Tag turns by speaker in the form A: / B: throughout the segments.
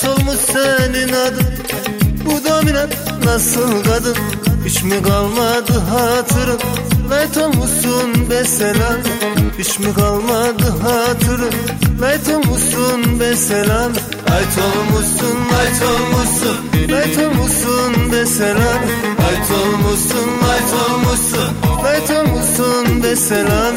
A: senin adın. Bu dominant nasıl kadın? Hiç mi kalmadı hatırın? Light olmuşsun be selam Hiç mi kalmadı hatırın? Light olmuşsun be selam Light olmuşsun light olmuşsun Light olmuşsun be selam Light olmuşsun light olmuşsun Light olmuşsun be selam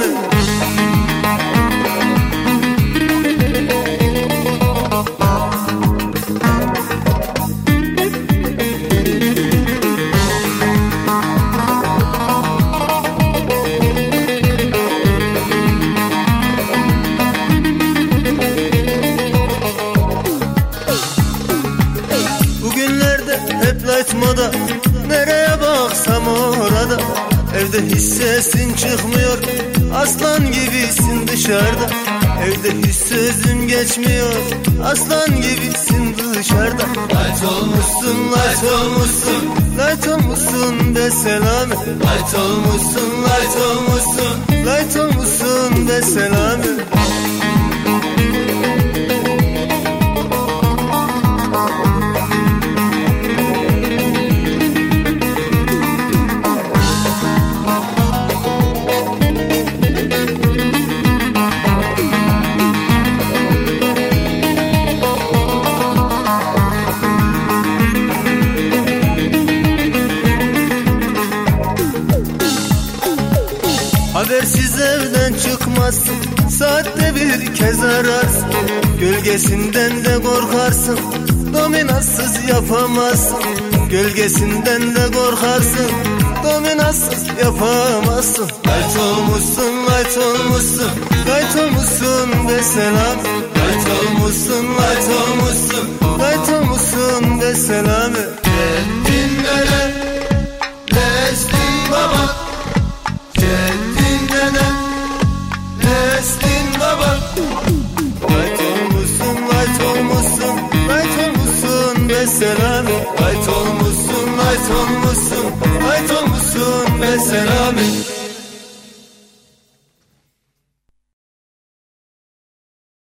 A: moda Nereye baksam orada. Evde hiç sesin çıkmıyor. Aslan gibisin dışarıda. Evde hiç sözün geçmiyor. Aslan gibisin dışarıda. Light olmuşsun, light olmuşsun. Light olmuşsun be selami Light olmuşsun, light olmuşsun. Light olmuşsun be selami Habersiz evden çıkmazsın. Saatte bir kez ararsın. Gölgesinden de korkarsın. Dominassız yapamazsın. Gölgesinden de korkarsın. Dominassız yapamazsın. Light olmuşsun, light olmuşsun Light olmuşsun be selam selam Light olmuşsun, light olmuşsun Light olmuşsun be selam